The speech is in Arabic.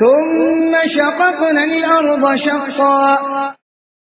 ثم شققنا الأرض شقا.